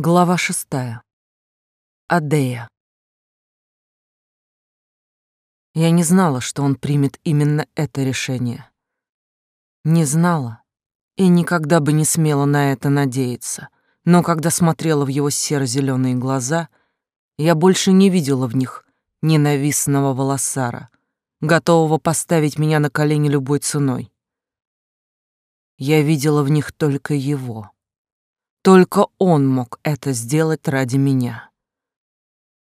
Глава шестая. Адея. Я не знала, что он примет именно это решение. Не знала и никогда бы не смела на это надеяться. Но когда смотрела в его серо-зеленые глаза, я больше не видела в них ненавистного волосара, готового поставить меня на колени любой ценой. Я видела в них только его. Только он мог это сделать ради меня.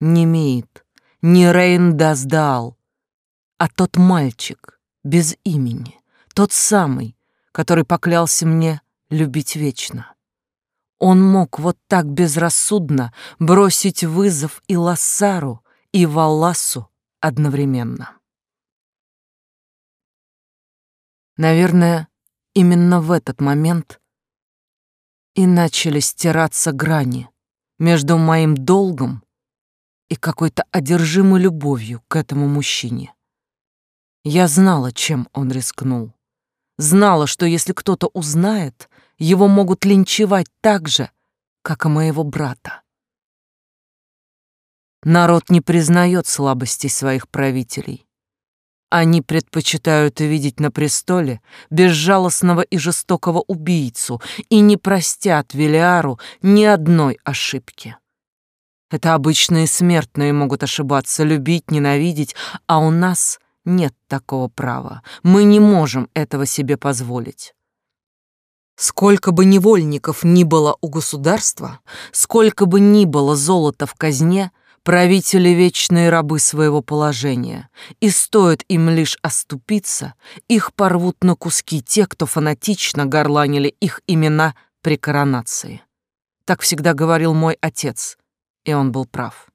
Не Миит, не Рейн Даздал, а тот мальчик без имени, тот самый, который поклялся мне любить вечно. Он мог вот так безрассудно бросить вызов и Лассару, и Валласу одновременно. Наверное, именно в этот момент и начали стираться грани между моим долгом и какой-то одержимой любовью к этому мужчине. Я знала, чем он рискнул. Знала, что если кто-то узнает, его могут линчевать так же, как и моего брата. Народ не признает слабостей своих правителей. Они предпочитают видеть на престоле безжалостного и жестокого убийцу и не простят Велиару ни одной ошибки. Это обычные смертные могут ошибаться, любить, ненавидеть, а у нас нет такого права. Мы не можем этого себе позволить. Сколько бы невольников ни было у государства, сколько бы ни было золота в казне — Правители — вечные рабы своего положения, и стоит им лишь оступиться, их порвут на куски те, кто фанатично горланили их имена при коронации. Так всегда говорил мой отец, и он был прав.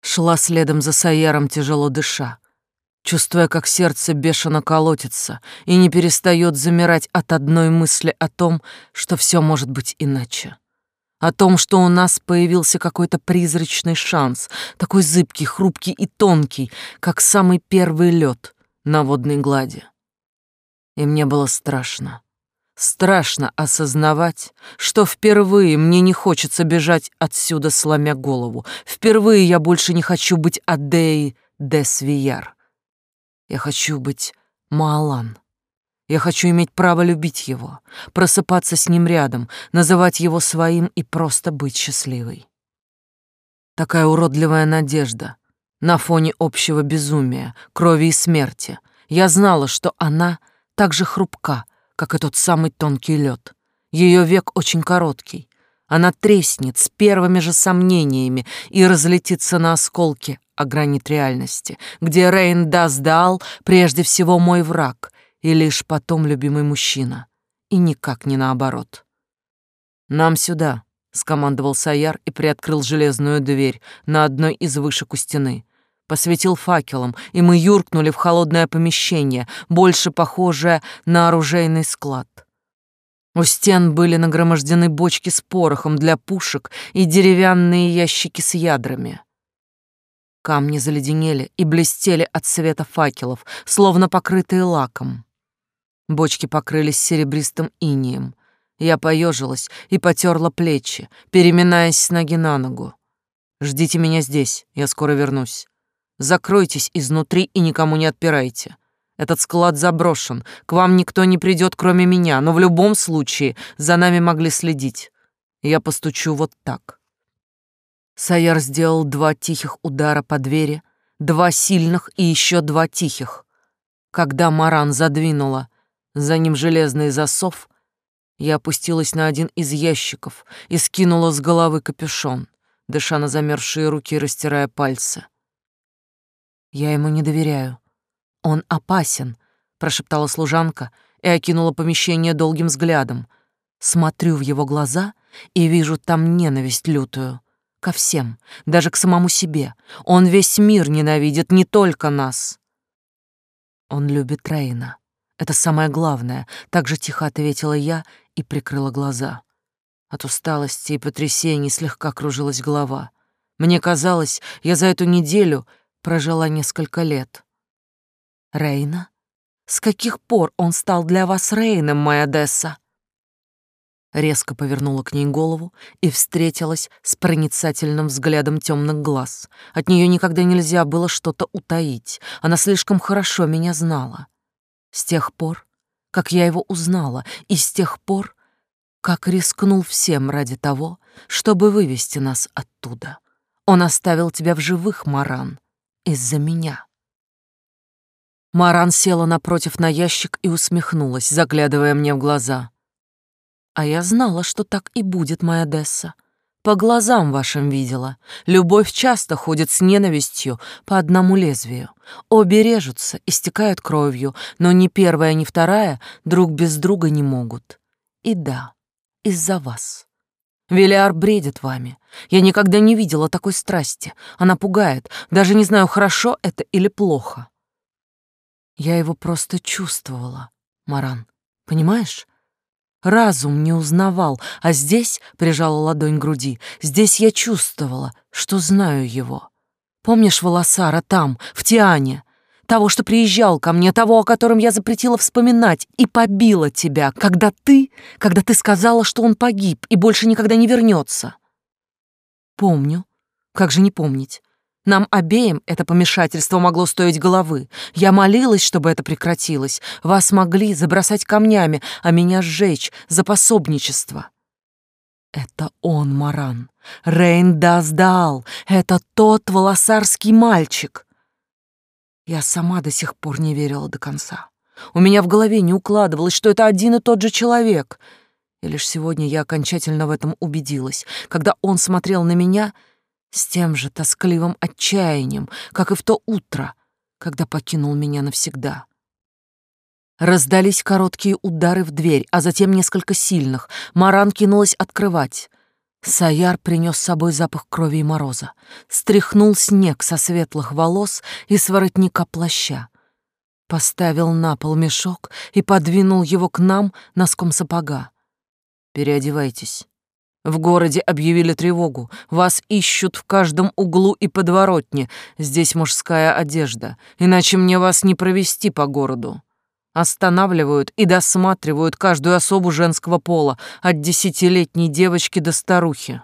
Шла следом за Саяром, тяжело дыша, чувствуя, как сердце бешено колотится и не перестает замирать от одной мысли о том, что все может быть иначе о том, что у нас появился какой-то призрачный шанс, такой зыбкий, хрупкий и тонкий, как самый первый лед на водной глади. И мне было страшно. Страшно осознавать, что впервые мне не хочется бежать отсюда, сломя голову. Впервые я больше не хочу быть Адеей де Свияр. Я хочу быть Маалан. Я хочу иметь право любить его, просыпаться с ним рядом, называть его своим и просто быть счастливой. Такая уродливая надежда на фоне общего безумия, крови и смерти. Я знала, что она так же хрупка, как и тот самый тонкий лед. Ее век очень короткий. Она треснет с первыми же сомнениями и разлетится на осколки о гранит реальности, где Рейн Даздал прежде всего мой враг, и лишь потом любимый мужчина, и никак не наоборот. «Нам сюда», — скомандовал Саяр и приоткрыл железную дверь на одной из вышек у стены. Посветил факелом, и мы юркнули в холодное помещение, больше похожее на оружейный склад. У стен были нагромождены бочки с порохом для пушек и деревянные ящики с ядрами. Камни заледенели и блестели от света факелов, словно покрытые лаком. Бочки покрылись серебристым инием. Я поежилась и потерла плечи, переминаясь с ноги на ногу. «Ждите меня здесь, я скоро вернусь. Закройтесь изнутри и никому не отпирайте. Этот склад заброшен, к вам никто не придет, кроме меня, но в любом случае за нами могли следить. Я постучу вот так». Саяр сделал два тихих удара по двери, два сильных и еще два тихих. Когда Маран задвинула за ним железный засов, я опустилась на один из ящиков и скинула с головы капюшон, дыша на замерзшие руки растирая пальцы. «Я ему не доверяю. Он опасен», — прошептала служанка и окинула помещение долгим взглядом. Смотрю в его глаза и вижу там ненависть лютую. Ко всем, даже к самому себе. Он весь мир ненавидит, не только нас. Он любит Рейна. Это самое главное, так же тихо ответила я и прикрыла глаза. От усталости и потрясений слегка кружилась голова. Мне казалось, я за эту неделю прожила несколько лет. Рейна? С каких пор он стал для вас Рейном, моя Десса? Резко повернула к ней голову и встретилась с проницательным взглядом темных глаз. От нее никогда нельзя было что-то утаить. Она слишком хорошо меня знала. С тех пор, как я его узнала, и с тех пор, как рискнул всем ради того, чтобы вывести нас оттуда. Он оставил тебя в живых, Маран, из-за меня. Маран села напротив на ящик и усмехнулась, заглядывая мне в глаза. А я знала, что так и будет, моя Десса. По глазам вашим видела. Любовь часто ходит с ненавистью по одному лезвию. Обе режутся, истекают кровью, но ни первая, ни вторая друг без друга не могут. И да, из-за вас. Велиар бредит вами. Я никогда не видела такой страсти. Она пугает. Даже не знаю, хорошо это или плохо. Я его просто чувствовала, Маран. Понимаешь? Разум не узнавал, а здесь, прижала ладонь к груди, здесь я чувствовала, что знаю его. Помнишь Волосара там, в Тиане? Того, что приезжал ко мне, того, о котором я запретила вспоминать и побила тебя, когда ты, когда ты сказала, что он погиб и больше никогда не вернется. Помню. Как же не помнить? Нам обеим это помешательство могло стоить головы. Я молилась, чтобы это прекратилось. Вас могли забросать камнями, а меня сжечь за пособничество. Это он, Маран. Рейн Даздал. Это тот волосарский мальчик. Я сама до сих пор не верила до конца. У меня в голове не укладывалось, что это один и тот же человек. И лишь сегодня я окончательно в этом убедилась, когда он смотрел на меня — с тем же тоскливым отчаянием, как и в то утро, когда покинул меня навсегда. Раздались короткие удары в дверь, а затем несколько сильных. Маран кинулась открывать. Саяр принес с собой запах крови и мороза. Стряхнул снег со светлых волос и с воротника плаща. Поставил на пол мешок и подвинул его к нам носком сапога. «Переодевайтесь. В городе объявили тревогу. Вас ищут в каждом углу и подворотне. Здесь мужская одежда. Иначе мне вас не провести по городу. Останавливают и досматривают каждую особу женского пола, от десятилетней девочки до старухи.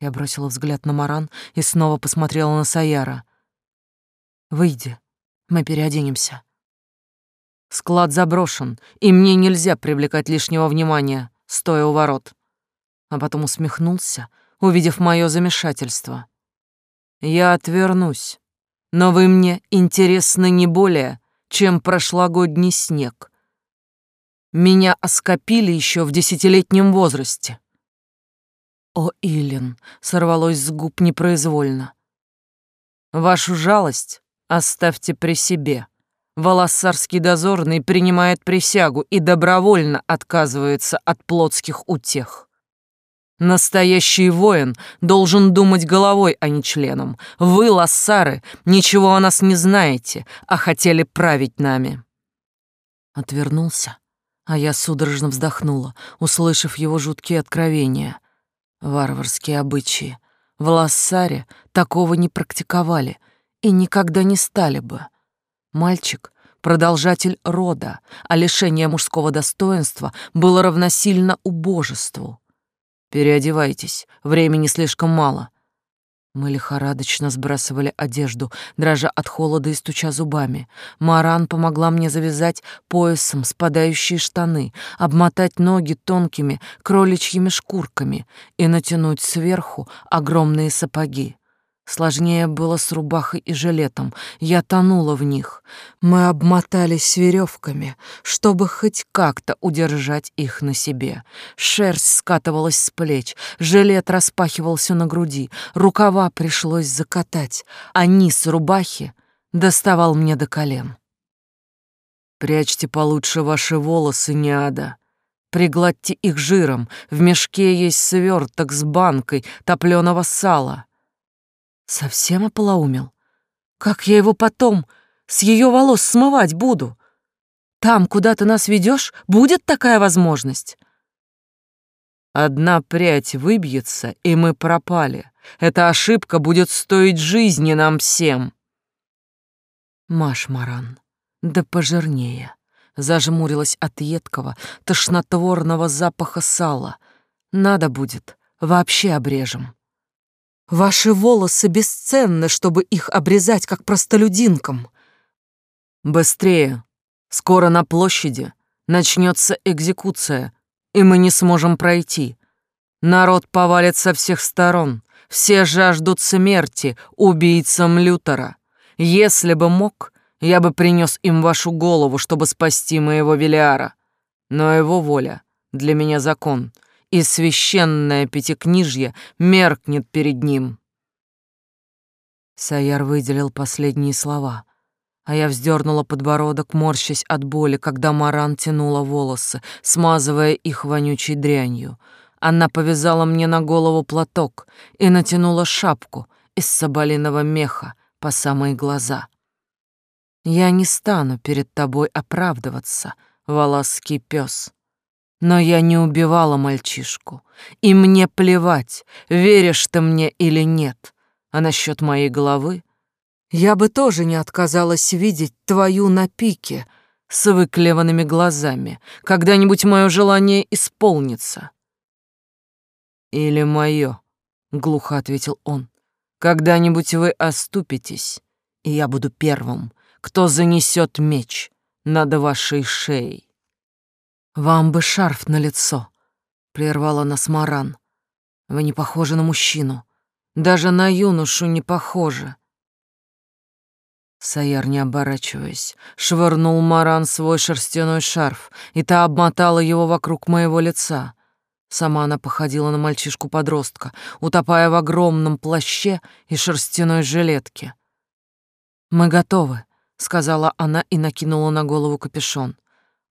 Я бросила взгляд на Маран и снова посмотрела на Саяра. «Выйди, мы переоденемся». Склад заброшен, и мне нельзя привлекать лишнего внимания, стоя у ворот а потом усмехнулся, увидев мое замешательство. «Я отвернусь, но вы мне интересны не более, чем прошлогодний снег. Меня оскопили еще в десятилетнем возрасте». «О, Илин!» — сорвалось с губ непроизвольно. «Вашу жалость оставьте при себе». Волоссарский дозорный принимает присягу и добровольно отказывается от плотских утех. Настоящий воин должен думать головой, а не членом. Вы, лассары, ничего о нас не знаете, а хотели править нами. Отвернулся, а я судорожно вздохнула, услышав его жуткие откровения. Варварские обычаи. В лассаре такого не практиковали и никогда не стали бы. Мальчик — продолжатель рода, а лишение мужского достоинства было равносильно убожеству. Переодевайтесь, времени слишком мало. Мы лихорадочно сбрасывали одежду, дрожа от холода и стуча зубами. Маран помогла мне завязать поясом спадающие штаны, обмотать ноги тонкими кроличьими шкурками и натянуть сверху огромные сапоги. Сложнее было с рубахой и жилетом. Я тонула в них. Мы обмотались веревками, чтобы хоть как-то удержать их на себе. Шерсть скатывалась с плеч, жилет распахивался на груди, рукава пришлось закатать, а низ рубахи доставал мне до колен. «Прячьте получше ваши волосы, Неада», Пригладьте их жиром, в мешке есть сверток с банкой топленого сала. Совсем ополоумел? Как я его потом с ее волос смывать буду? Там, куда ты нас ведешь, будет такая возможность? Одна прядь выбьется, и мы пропали. Эта ошибка будет стоить жизни нам всем. Маш Маран, да пожирнее. зажмурилась от едкого, тошнотворного запаха сала. Надо будет, вообще обрежем. Ваши волосы бесценны, чтобы их обрезать, как простолюдинкам. Быстрее. Скоро на площади начнется экзекуция, и мы не сможем пройти. Народ повалит со всех сторон. Все жаждут смерти убийцам Лютера. Если бы мог, я бы принес им вашу голову, чтобы спасти моего Велиара. Но его воля для меня закон, и священное пятикнижье меркнет перед ним. Саяр выделил последние слова, а я вздернула подбородок, морщась от боли, когда Маран тянула волосы, смазывая их вонючей дрянью. Она повязала мне на голову платок и натянула шапку из соболиного меха по самые глаза. Я не стану перед тобой оправдываться, волоский пес. Но я не убивала мальчишку, и мне плевать, веришь ты мне или нет. А насчет моей головы я бы тоже не отказалась видеть твою на пике с выклеванными глазами. Когда-нибудь мое желание исполнится. Или мое, глухо ответил он. Когда-нибудь вы оступитесь, и я буду первым, кто занесет меч над вашей шеей. Вам бы шарф на лицо, прервала нас Маран. Вы не похожи на мужчину, даже на юношу не похожи. Саяр, не оборачиваясь, швырнул Маран свой шерстяной шарф, и та обмотала его вокруг моего лица. Сама она походила на мальчишку-подростка, утопая в огромном плаще и шерстяной жилетке. «Мы готовы», сказала она и накинула на голову капюшон.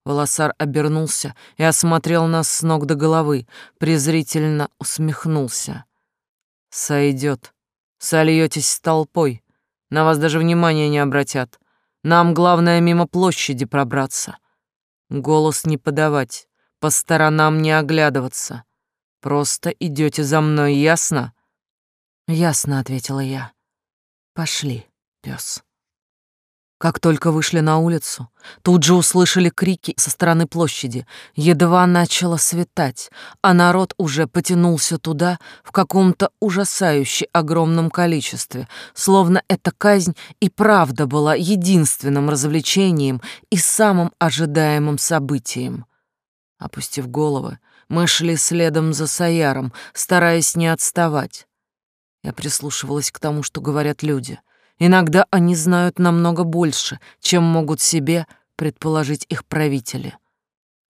Волосар обернулся и осмотрел нас с ног до головы, презрительно усмехнулся. Сойдет. Сольетесь с толпой. На вас даже внимания не обратят. Нам главное мимо площади пробраться. Голос не подавать, по сторонам не оглядываться. Просто идете за мной, ясно? Ясно, ответила я. Пошли, пес. Как только вышли на улицу, тут же услышали крики со стороны площади. Едва начало светать, а народ уже потянулся туда в каком-то ужасающе огромном количестве, словно эта казнь и правда была единственным развлечением и самым ожидаемым событием. Опустив головы, мы шли следом за Саяром, стараясь не отставать. Я прислушивалась к тому, что говорят люди — Иногда они знают намного больше, чем могут себе предположить их правители.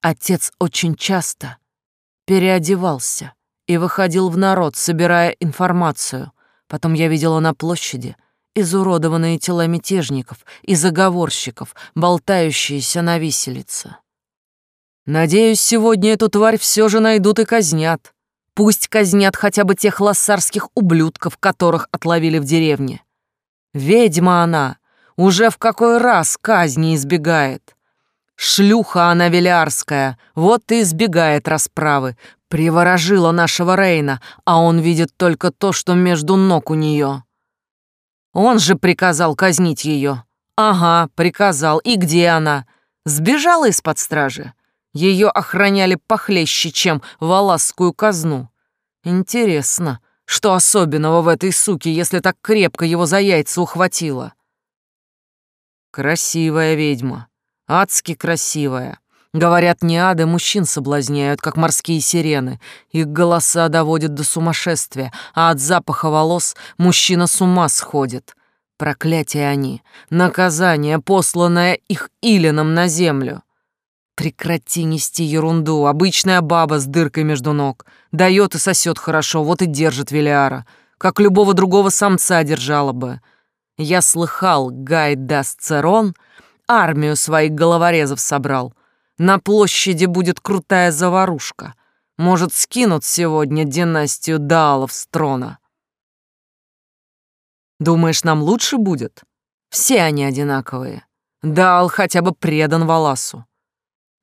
Отец очень часто переодевался и выходил в народ, собирая информацию. Потом я видела на площади изуродованные тела мятежников и заговорщиков, болтающиеся на виселице. Надеюсь, сегодня эту тварь все же найдут и казнят. Пусть казнят хотя бы тех лассарских ублюдков, которых отловили в деревне. Ведьма она, уже в какой раз казни избегает. Шлюха она велярская, вот и избегает расправы. Приворожила нашего Рейна, а он видит только то, что между ног у нее. Он же приказал казнить ее. Ага, приказал. И где она? Сбежала из-под стражи. Ее охраняли похлеще, чем валасскую казну. Интересно, что особенного в этой суке, если так крепко его за яйца ухватила? Красивая ведьма, адски красивая. Говорят, не ады мужчин соблазняют, как морские сирены. Их голоса доводят до сумасшествия, а от запаха волос мужчина с ума сходит. Проклятие они, наказание, посланное их Илином на землю. Прекрати нести ерунду. Обычная баба с дыркой между ног. Дает и сосет хорошо, вот и держит Велиара. Как любого другого самца держала бы. Я слыхал, Гай Дасцерон армию своих головорезов собрал. На площади будет крутая заварушка. Может, скинут сегодня династию Даалов с трона. Думаешь, нам лучше будет? Все они одинаковые. Даал хотя бы предан Валасу.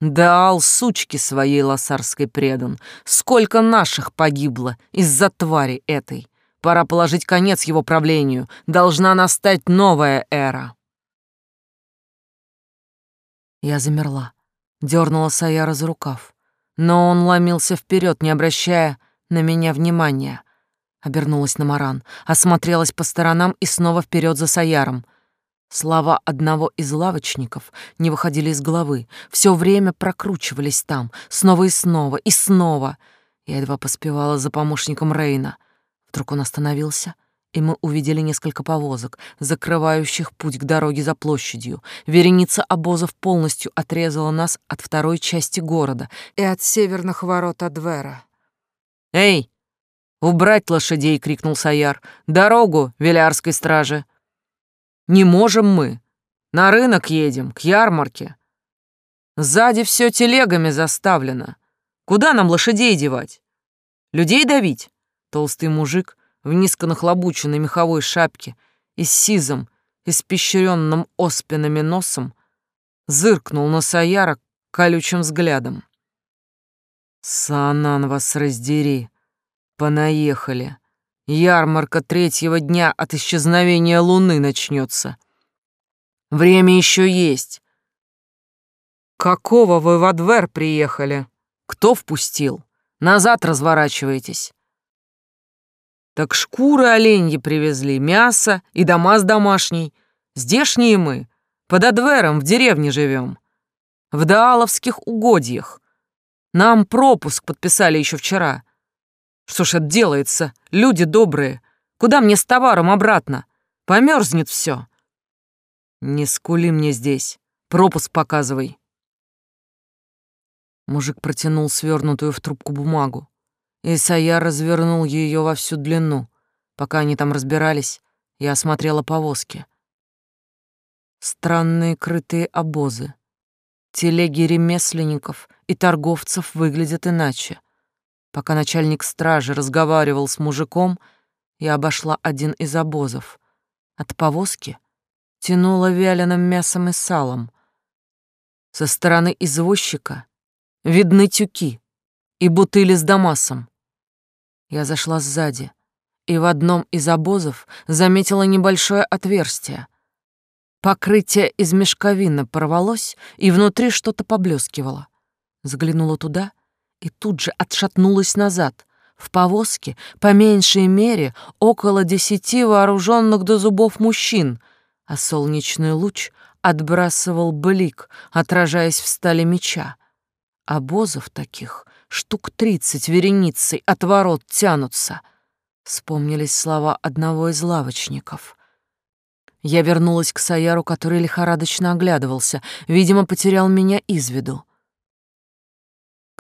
Даал сучки своей лосарской предан. Сколько наших погибло из-за твари этой. Пора положить конец его правлению. Должна настать новая эра. Я замерла, Дёрнула Саяра за рукав, но он ломился вперед, не обращая на меня внимания. Обернулась на Маран, осмотрелась по сторонам и снова вперед за Саяром. Слова одного из лавочников не выходили из головы, все время прокручивались там, снова и снова, и снова. Я едва поспевала за помощником Рейна. Вдруг он остановился, и мы увидели несколько повозок, закрывающих путь к дороге за площадью. Вереница обозов полностью отрезала нас от второй части города и от северных ворот Адвера. «Эй, убрать лошадей!» — крикнул Саяр. «Дорогу, Велярской страже!» «Не можем мы. На рынок едем, к ярмарке. Сзади все телегами заставлено. Куда нам лошадей девать? Людей давить?» Толстый мужик в низко нахлобученной меховой шапке и с сизом, испещренным оспинами носом, зыркнул на Саяра колючим взглядом. «Санан вас раздери! Понаехали! Ярмарка третьего дня от исчезновения луны начнется. Время еще есть. Какого вы во двор приехали? Кто впустил? Назад разворачивайтесь. Так шкуры оленьи привезли, мясо и дома с домашней. Здешние мы, под Адвером в деревне живем. В Дааловских угодьях. Нам пропуск подписали еще вчера. Что ж это делается, люди добрые? Куда мне с товаром обратно? Померзнет все. Не скули мне здесь. Пропуск показывай. Мужик протянул свернутую в трубку бумагу. Исайя развернул ее во всю длину. Пока они там разбирались, я осмотрела повозки. Странные крытые обозы. Телеги ремесленников и торговцев выглядят иначе. Пока начальник стражи разговаривал с мужиком, я обошла один из обозов. От повозки тянуло вяленым мясом и салом. Со стороны извозчика видны тюки и бутыли с дамасом. Я зашла сзади и в одном из обозов заметила небольшое отверстие. Покрытие из мешковины порвалось, и внутри что-то поблескивало. Заглянула туда и тут же отшатнулась назад. В повозке, по меньшей мере, около десяти вооруженных до зубов мужчин, а солнечный луч отбрасывал блик, отражаясь в стали меча. Обозов таких штук тридцать вереницей от ворот тянутся. Вспомнились слова одного из лавочников. Я вернулась к Саяру, который лихорадочно оглядывался, видимо, потерял меня из виду.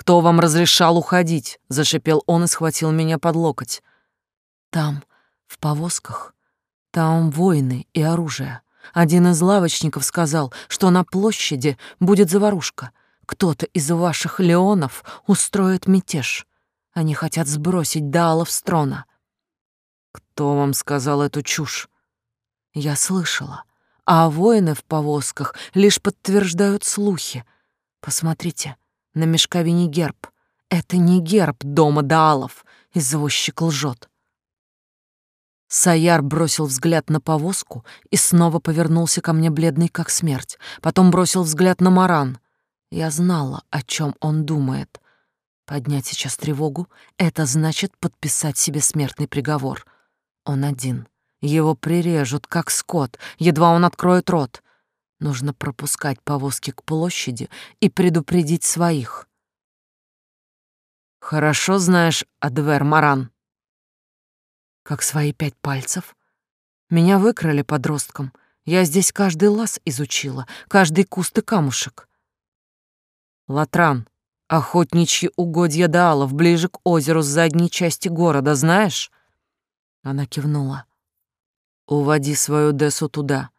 «Кто вам разрешал уходить?» — зашипел он и схватил меня под локоть. «Там, в повозках, там воины и оружие. Один из лавочников сказал, что на площади будет заварушка. Кто-то из ваших леонов устроит мятеж. Они хотят сбросить Даалов с трона. Кто вам сказал эту чушь? Я слышала. А воины в повозках лишь подтверждают слухи. Посмотрите, на мешковине герб. Это не герб дома Даалов. Извозчик лжет. Саяр бросил взгляд на повозку и снова повернулся ко мне бледный как смерть. Потом бросил взгляд на Маран — я знала, о чем он думает. Поднять сейчас тревогу — это значит подписать себе смертный приговор. Он один. Его прирежут, как скот, едва он откроет рот. Нужно пропускать повозки к площади и предупредить своих. Хорошо знаешь Адвер Маран. Как свои пять пальцев. Меня выкрали подростком. Я здесь каждый лаз изучила, каждый куст и камушек. Латран, охотничьи угодья Даалов, ближе к озеру с задней части города, знаешь?» Она кивнула. «Уводи свою Десу туда.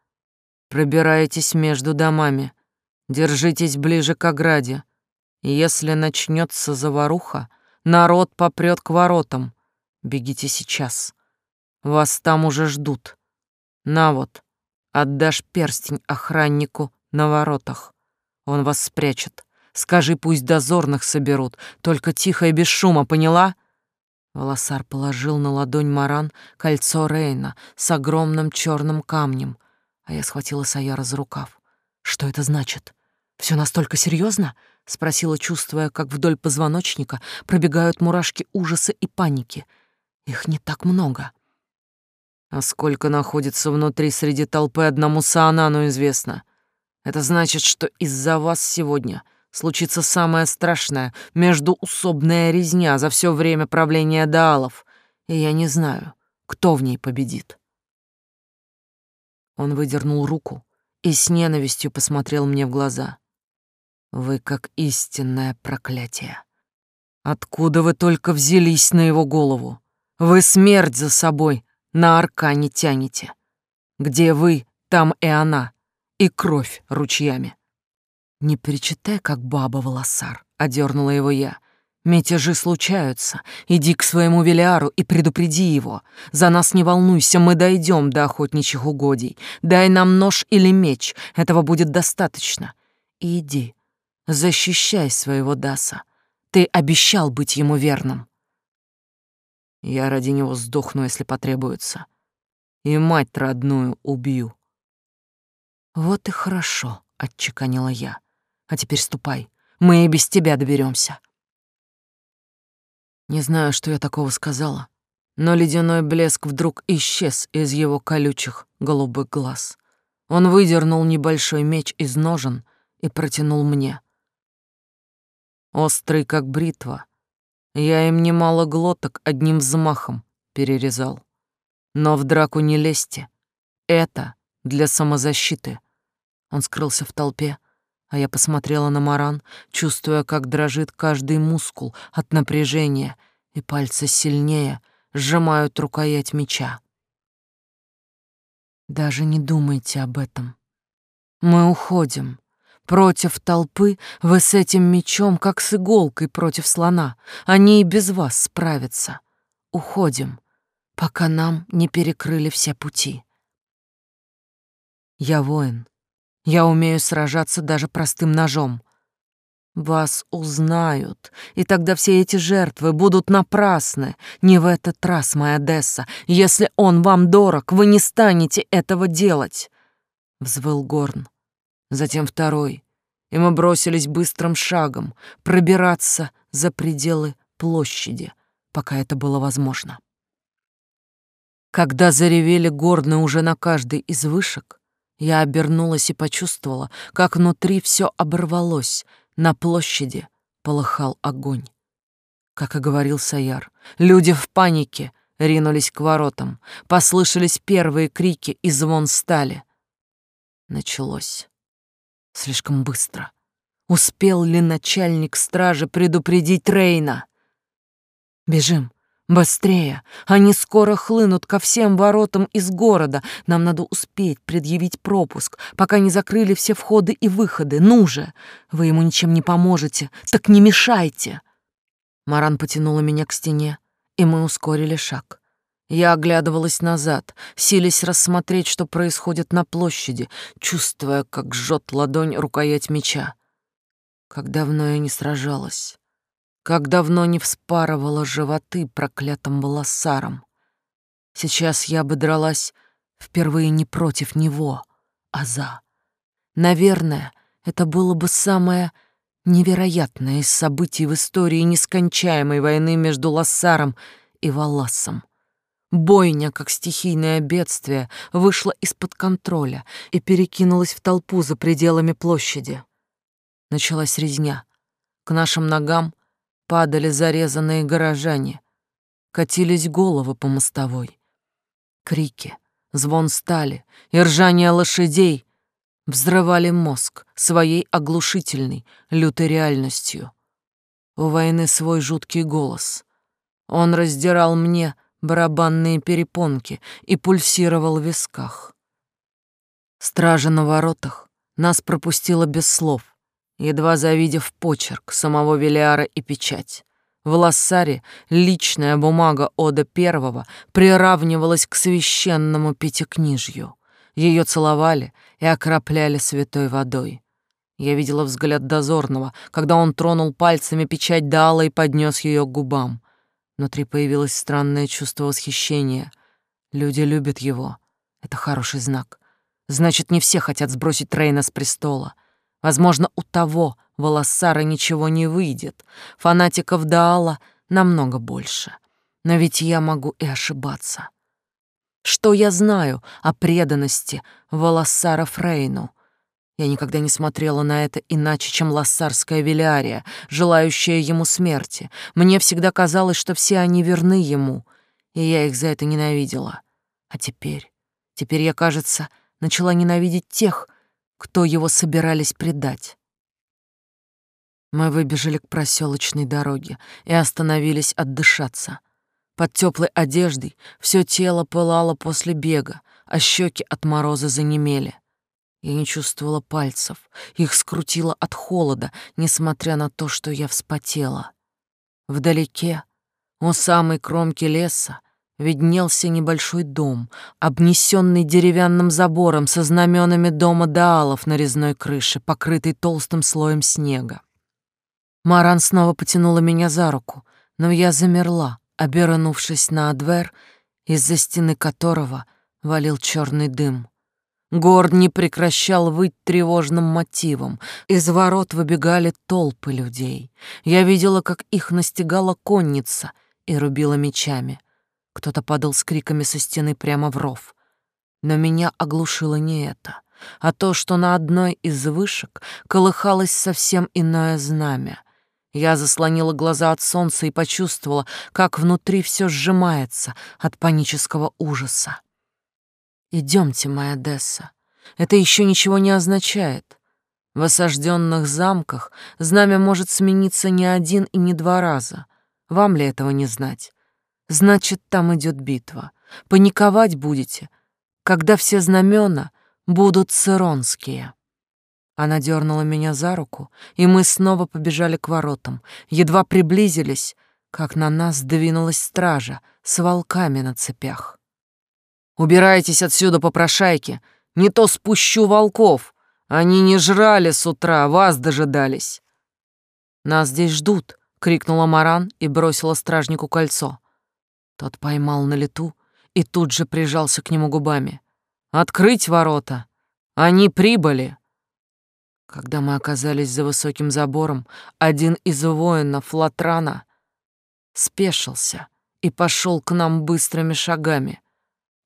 Пробирайтесь между домами. Держитесь ближе к ограде. Если начнется заваруха, народ попрет к воротам. Бегите сейчас. Вас там уже ждут. На вот, отдашь перстень охраннику на воротах. Он вас спрячет. Скажи, пусть дозорных соберут, только тихо и без шума, поняла?» Волосар положил на ладонь Маран кольцо Рейна с огромным черным камнем, а я схватила Саяра за рукав. «Что это значит? Все настолько серьезно? — спросила, чувствуя, как вдоль позвоночника пробегают мурашки ужаса и паники. «Их не так много». «А сколько находится внутри среди толпы одному Саанану известно. Это значит, что из-за вас сегодня случится самое страшное междуусобная резня за все время правления Даалов, и я не знаю, кто в ней победит». Он выдернул руку и с ненавистью посмотрел мне в глаза. Вы как истинное проклятие. Откуда вы только взялись на его голову? Вы смерть за собой на аркане тянете. Где вы, там и она, и кровь ручьями. Не причитай, как баба волосар, одернула его я. Мятежи случаются. Иди к своему Велиару и предупреди его. За нас не волнуйся, мы дойдем до охотничьих угодий. Дай нам нож или меч, этого будет достаточно. Иди, Защищай своего Даса. Ты обещал быть ему верным. Я ради него сдохну, если потребуется. И мать родную убью. Вот и хорошо, отчеканила я. А теперь ступай. Мы и без тебя доберемся. Не знаю, что я такого сказала, но ледяной блеск вдруг исчез из его колючих голубых глаз. Он выдернул небольшой меч из ножен и протянул мне острый, как бритва. Я им немало глоток одним взмахом перерезал. Но в драку не лезьте. Это для самозащиты. Он скрылся в толпе, а я посмотрела на Маран, чувствуя, как дрожит каждый мускул от напряжения, и пальцы сильнее сжимают рукоять меча. Даже не думайте об этом. Мы уходим. Против толпы вы с этим мечом, как с иголкой против слона. Они и без вас справятся. Уходим, пока нам не перекрыли все пути. Я воин. Я умею сражаться даже простым ножом. Вас узнают, и тогда все эти жертвы будут напрасны. Не в этот раз, моя Десса. Если он вам дорог, вы не станете этого делать. Взвыл Горн затем второй, и мы бросились быстрым шагом пробираться за пределы площади, пока это было возможно. Когда заревели горны уже на каждой из вышек, я обернулась и почувствовала, как внутри все оборвалось, на площади полыхал огонь. Как и говорил Саяр, люди в панике ринулись к воротам, послышались первые крики и звон стали. Началось. Слишком быстро. Успел ли начальник стражи предупредить Рейна? Бежим, быстрее. Они скоро хлынут ко всем воротам из города. Нам надо успеть предъявить пропуск, пока не закрыли все входы и выходы. Ну же, вы ему ничем не поможете, так не мешайте. Маран потянула меня к стене, и мы ускорили шаг. Я оглядывалась назад, силясь рассмотреть, что происходит на площади, чувствуя, как жжет ладонь рукоять меча. Как давно я не сражалась, как давно не вспарывала животы проклятым волосаром. Сейчас я бы дралась впервые не против него, а за. Наверное, это было бы самое невероятное из событий в истории нескончаемой войны между Лассаром и Валасом. Бойня, как стихийное бедствие, вышла из-под контроля и перекинулась в толпу за пределами площади. Началась резня. К нашим ногам падали зарезанные горожане. Катились головы по мостовой. Крики, звон стали и ржание лошадей взрывали мозг своей оглушительной, лютой реальностью. У войны свой жуткий голос. Он раздирал мне барабанные перепонки и пульсировал в висках. Стража на воротах нас пропустила без слов, едва завидев почерк самого Велиара и печать. В Лассаре личная бумага Ода Первого приравнивалась к священному пятикнижью. Ее целовали и окропляли святой водой. Я видела взгляд дозорного, когда он тронул пальцами печать Дала и поднес ее к губам. Внутри появилось странное чувство восхищения. Люди любят его. Это хороший знак. Значит, не все хотят сбросить Рейна с престола. Возможно, у того в Лассара ничего не выйдет. Фанатиков Даала намного больше. Но ведь я могу и ошибаться. Что я знаю о преданности Волоссара Фрейну? Я никогда не смотрела на это иначе, чем лассарская Велиария, желающая ему смерти. Мне всегда казалось, что все они верны ему, и я их за это ненавидела. А теперь, теперь я, кажется, начала ненавидеть тех, кто его собирались предать. Мы выбежали к проселочной дороге и остановились отдышаться. Под теплой одеждой все тело пылало после бега, а щеки от мороза занемели. Я не чувствовала пальцев, их скрутило от холода, несмотря на то, что я вспотела. Вдалеке, у самой кромки леса, виднелся небольшой дом, обнесенный деревянным забором со знаменами дома Даалов на резной крыше, покрытый толстым слоем снега. Маран снова потянула меня за руку, но я замерла, обернувшись на Адвер, из-за стены которого валил черный дым. Гор не прекращал выть тревожным мотивом. Из ворот выбегали толпы людей. Я видела, как их настигала конница и рубила мечами. Кто-то падал с криками со стены прямо в ров. Но меня оглушило не это, а то, что на одной из вышек колыхалось совсем иное знамя — я заслонила глаза от солнца и почувствовала, как внутри все сжимается от панического ужаса. Идемте, моя Десса. Это еще ничего не означает. В осажденных замках знамя может смениться не один и не два раза. Вам ли этого не знать? Значит, там идет битва. Паниковать будете, когда все знамена будут циронские. Она дернула меня за руку, и мы снова побежали к воротам. Едва приблизились, как на нас двинулась стража с волками на цепях. «Убирайтесь отсюда, попрошайки! Не то спущу волков! Они не жрали с утра, вас дожидались!» «Нас здесь ждут!» — крикнула Маран и бросила стражнику кольцо. Тот поймал на лету и тут же прижался к нему губами. «Открыть ворота! Они прибыли!» Когда мы оказались за высоким забором, один из воинов Латрана спешился и пошел к нам быстрыми шагами.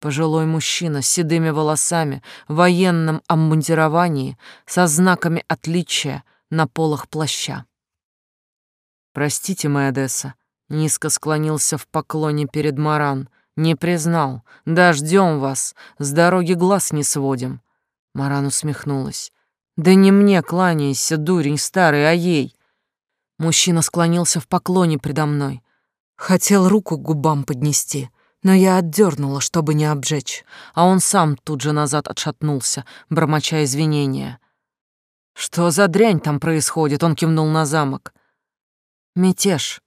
Пожилой мужчина с седыми волосами, в военном обмундировании, со знаками отличия на полах плаща. «Простите, моя Одесса», — низко склонился в поклоне перед Маран, «не признал. Дождем вас, с дороги глаз не сводим». Маран усмехнулась. Да не мне кланяйся, дурень старый, а ей. Мужчина склонился в поклоне предо мной. Хотел руку к губам поднести, но я отдернула, чтобы не обжечь, а он сам тут же назад отшатнулся, бормоча извинения. «Что за дрянь там происходит?» — он кивнул на замок. «Мятеж.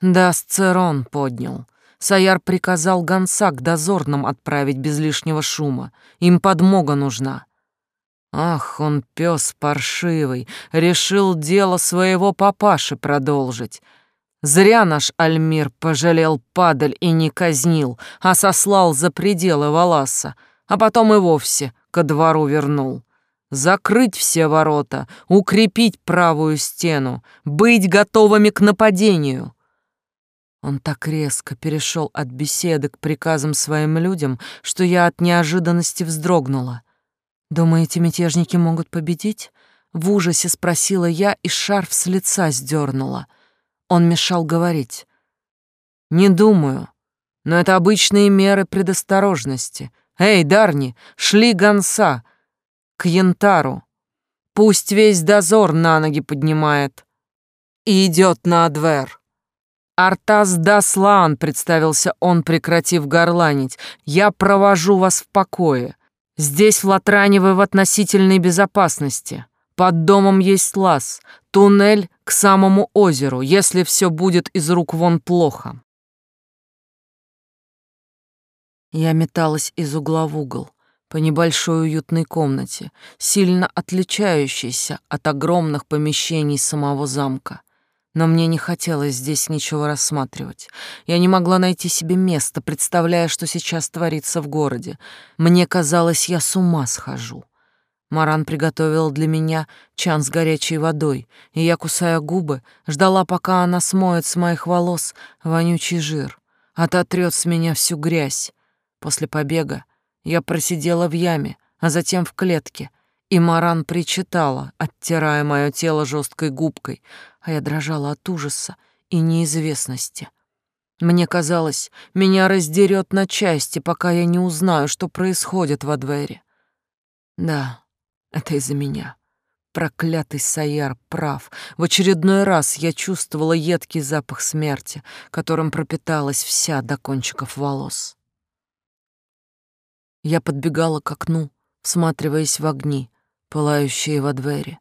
Да, Сцерон поднял. Саяр приказал гонца к дозорным отправить без лишнего шума. Им подмога нужна. Ах, он пес паршивый, решил дело своего папаши продолжить. Зря наш Альмир пожалел падаль и не казнил, а сослал за пределы Валаса, а потом и вовсе ко двору вернул. Закрыть все ворота, укрепить правую стену, быть готовыми к нападению. Он так резко перешел от беседы к приказам своим людям, что я от неожиданности вздрогнула. «Думаете, мятежники могут победить?» В ужасе спросила я и шарф с лица сдернула. Он мешал говорить. «Не думаю, но это обычные меры предосторожности. Эй, Дарни, шли гонца к Янтару. Пусть весь дозор на ноги поднимает и идет на Адвер». «Артас Даслан», — представился он, прекратив горланить, — «я провожу вас в покое. Здесь в Латране вы в относительной безопасности. Под домом есть лаз, туннель к самому озеру, если все будет из рук вон плохо. Я металась из угла в угол по небольшой уютной комнате, сильно отличающейся от огромных помещений самого замка. Но мне не хотелось здесь ничего рассматривать. Я не могла найти себе места, представляя, что сейчас творится в городе. Мне казалось, я с ума схожу. Маран приготовил для меня чан с горячей водой, и я, кусая губы, ждала, пока она смоет с моих волос вонючий жир, ототрет с меня всю грязь. После побега я просидела в яме, а затем в клетке, и Маран причитала, оттирая мое тело жесткой губкой, а я дрожала от ужаса и неизвестности. Мне казалось, меня раздерет на части, пока я не узнаю, что происходит во дворе. Да, это из-за меня. Проклятый Саяр прав. В очередной раз я чувствовала едкий запах смерти, которым пропиталась вся до кончиков волос. Я подбегала к окну, всматриваясь в огни, пылающие во двери.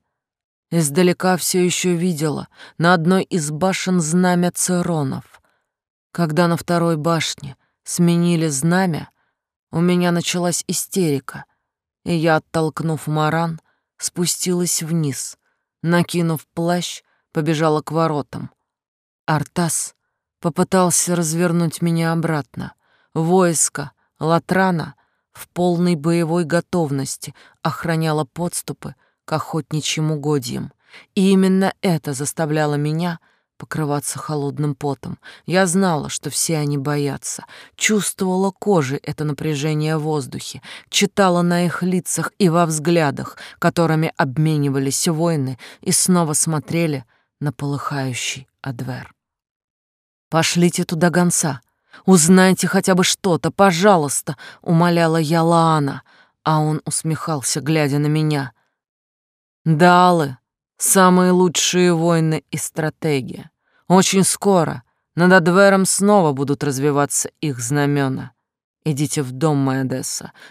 Издалека все еще видела на одной из башен знамя Церонов. Когда на второй башне сменили знамя, у меня началась истерика и я, оттолкнув Маран, спустилась вниз, накинув плащ, побежала к воротам. Артас попытался развернуть меня обратно. Войско Латрана в полной боевой готовности охраняло подступы к охотничьим угодьям. И именно это заставляло меня покрываться холодным потом. Я знала, что все они боятся, чувствовала кожей это напряжение в воздухе, читала на их лицах и во взглядах, которыми обменивались воины и снова смотрели на полыхающий Адвер. «Пошлите туда гонца, узнайте хотя бы что-то, пожалуйста», — умоляла я Лаана, а он усмехался, глядя на меня. «Далы, Самые лучшие войны и стратегия. Очень скоро над Адвером снова будут развиваться их знамена. Идите в дом, моя.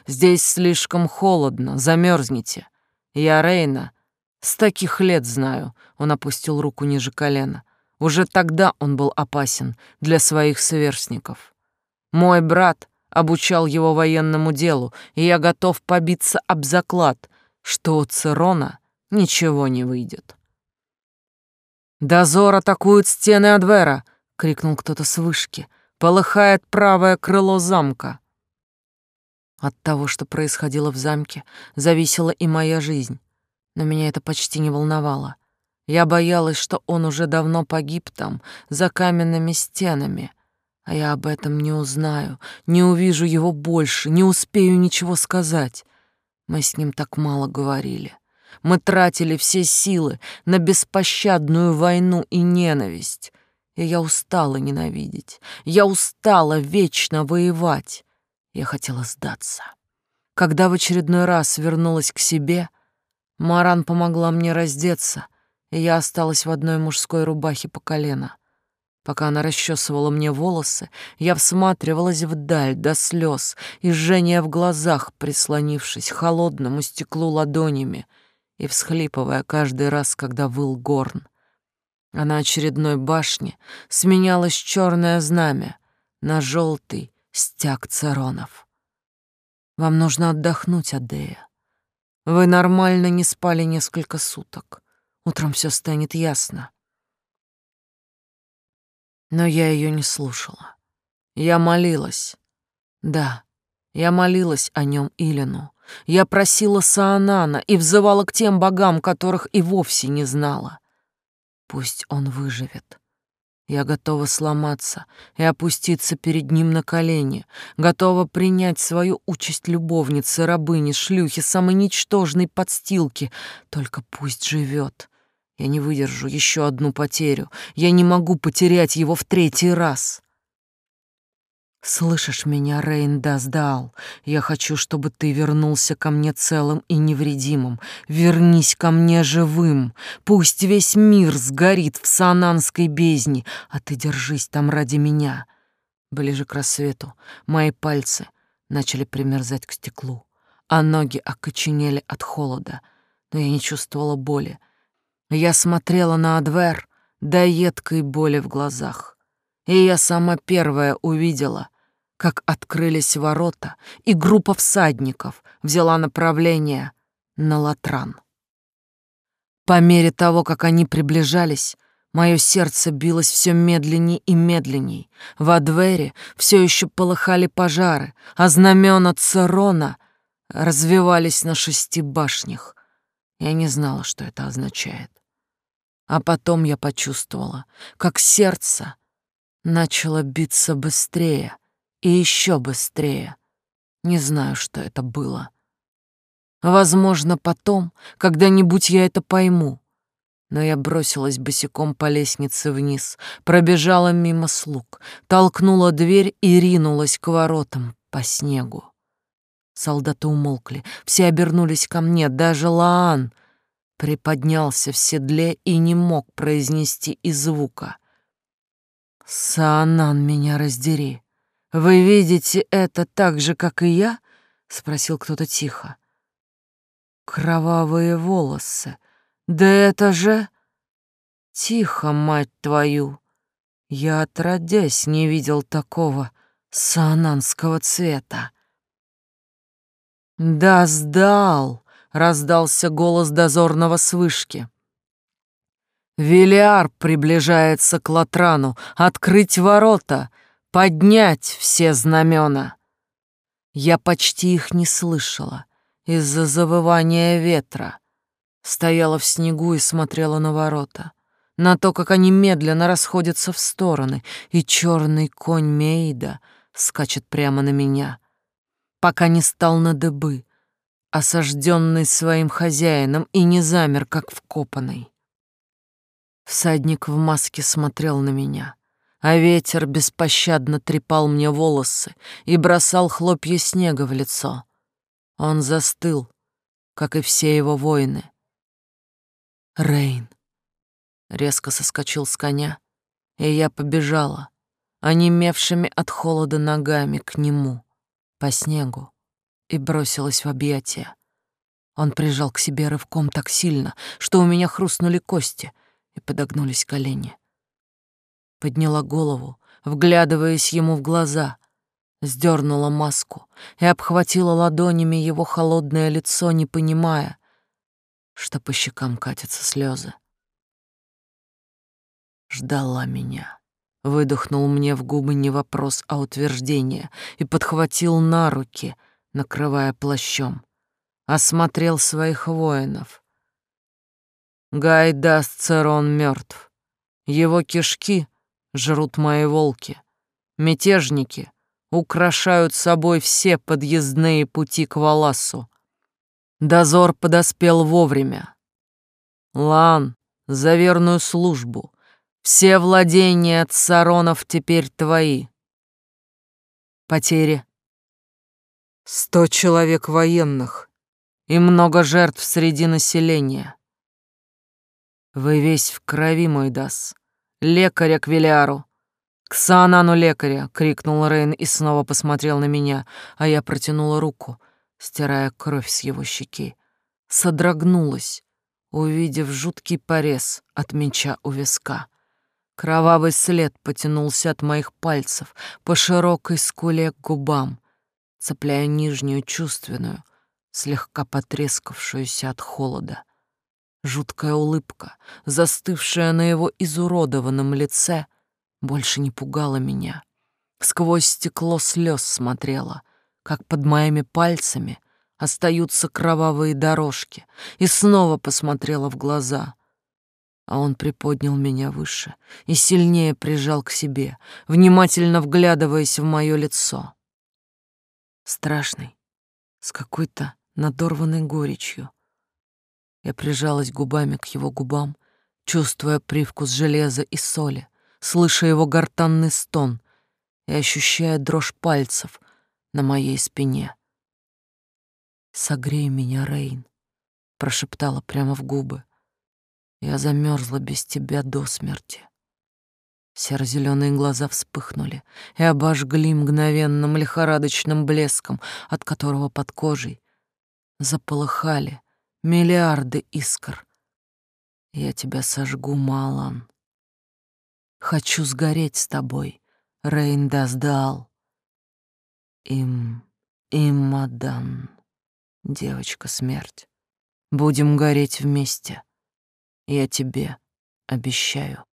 Здесь слишком холодно, замерзнете. Я Рейна. С таких лет знаю. Он опустил руку ниже колена. Уже тогда он был опасен для своих сверстников. Мой брат обучал его военному делу, и я готов побиться об заклад, что у Церона ничего не выйдет. «Дозор атакует стены Адвера!» — крикнул кто-то с вышки. «Полыхает правое крыло замка!» От того, что происходило в замке, зависела и моя жизнь, но меня это почти не волновало. Я боялась, что он уже давно погиб там, за каменными стенами, а я об этом не узнаю, не увижу его больше, не успею ничего сказать. Мы с ним так мало говорили. Мы тратили все силы на беспощадную войну и ненависть. И я устала ненавидеть. Я устала вечно воевать. Я хотела сдаться. Когда в очередной раз вернулась к себе, Маран помогла мне раздеться, я осталась в одной мужской рубахе по колено. Пока она расчесывала мне волосы, я всматривалась вдаль до слез и жжения в глазах, прислонившись холодному стеклу ладонями — и всхлипывая каждый раз, когда выл горн. А на очередной башне сменялось черное знамя на желтый стяг царонов. Вам нужно отдохнуть, Адея. Вы нормально не спали несколько суток. Утром все станет ясно. Но я ее не слушала. Я молилась. Да, я молилась о нем Илину, я просила Саанана и взывала к тем богам, которых и вовсе не знала. Пусть он выживет. Я готова сломаться и опуститься перед ним на колени, готова принять свою участь любовницы, рабыни, шлюхи, самой ничтожной подстилки. Только пусть живет. Я не выдержу еще одну потерю. Я не могу потерять его в третий раз. Слышишь меня, Рейн Даздал? Я хочу, чтобы ты вернулся ко мне целым и невредимым. Вернись ко мне живым. Пусть весь мир сгорит в Сананской бездне, а ты держись там ради меня. Ближе к рассвету мои пальцы начали примерзать к стеклу, а ноги окоченели от холода, но я не чувствовала боли. Я смотрела на Адвер до едкой боли в глазах и я сама первая увидела, как открылись ворота, и группа всадников взяла направление на Латран. По мере того, как они приближались, мое сердце билось все медленней и медленней. Во двери все еще полыхали пожары, а знамена Церона развивались на шести башнях. Я не знала, что это означает. А потом я почувствовала, как сердце начало биться быстрее и еще быстрее. Не знаю, что это было. Возможно, потом, когда-нибудь я это пойму. Но я бросилась босиком по лестнице вниз, пробежала мимо слуг, толкнула дверь и ринулась к воротам по снегу. Солдаты умолкли, все обернулись ко мне, даже Лаан приподнялся в седле и не мог произнести и звука. «Саанан, меня раздери! Вы видите это так же, как и я?» — спросил кто-то тихо. «Кровавые волосы! Да это же...» «Тихо, мать твою! Я отродясь не видел такого саананского цвета!» «Да сдал!» — раздался голос дозорного с вышки. «Велиар приближается к Латрану. Открыть ворота! Поднять все знамена!» Я почти их не слышала из-за завывания ветра. Стояла в снегу и смотрела на ворота, на то, как они медленно расходятся в стороны, и черный конь Мейда скачет прямо на меня, пока не стал на дыбы, осажденный своим хозяином, и не замер, как вкопанный. Всадник в маске смотрел на меня, а ветер беспощадно трепал мне волосы и бросал хлопья снега в лицо. Он застыл, как и все его воины. Рейн резко соскочил с коня, и я побежала, онемевшими от холода ногами к нему, по снегу и бросилась в объятия. Он прижал к себе рывком так сильно, что у меня хрустнули кости и подогнулись колени. Подняла голову, вглядываясь ему в глаза, сдернула маску и обхватила ладонями его холодное лицо, не понимая, что по щекам катятся слезы. Ждала меня. Выдохнул мне в губы не вопрос, а утверждение и подхватил на руки — накрывая плащом. Осмотрел своих воинов. Гайдас Церон мертв. Его кишки жрут мои волки. Мятежники украшают собой все подъездные пути к Валасу. Дозор подоспел вовремя. Лан, за верную службу. Все владения Царонов теперь твои. Потери Сто человек военных и много жертв среди населения. Вы весь в крови, мой Дас. Лекаря к Велиару. «К Саанану лекаря!» — крикнул Рейн и снова посмотрел на меня, а я протянула руку, стирая кровь с его щеки. Содрогнулась, увидев жуткий порез от меча у виска. Кровавый след потянулся от моих пальцев по широкой скуле к губам — цепляя нижнюю чувственную, слегка потрескавшуюся от холода. Жуткая улыбка, застывшая на его изуродованном лице, больше не пугала меня. Сквозь стекло слез смотрела, как под моими пальцами остаются кровавые дорожки, и снова посмотрела в глаза. А он приподнял меня выше и сильнее прижал к себе, внимательно вглядываясь в мое лицо страшный, с какой-то надорванной горечью. Я прижалась губами к его губам, чувствуя привкус железа и соли, слыша его гортанный стон и ощущая дрожь пальцев на моей спине. «Согрей меня, Рейн», — прошептала прямо в губы. «Я замерзла без тебя до смерти». Серо-зеленые глаза вспыхнули и обожгли мгновенным лихорадочным блеском, от которого под кожей заполыхали миллиарды искр. Я тебя сожгу, Малан. Хочу сгореть с тобой, Рейн Даздал. Им, им, мадан, девочка смерть. Будем гореть вместе. Я тебе обещаю.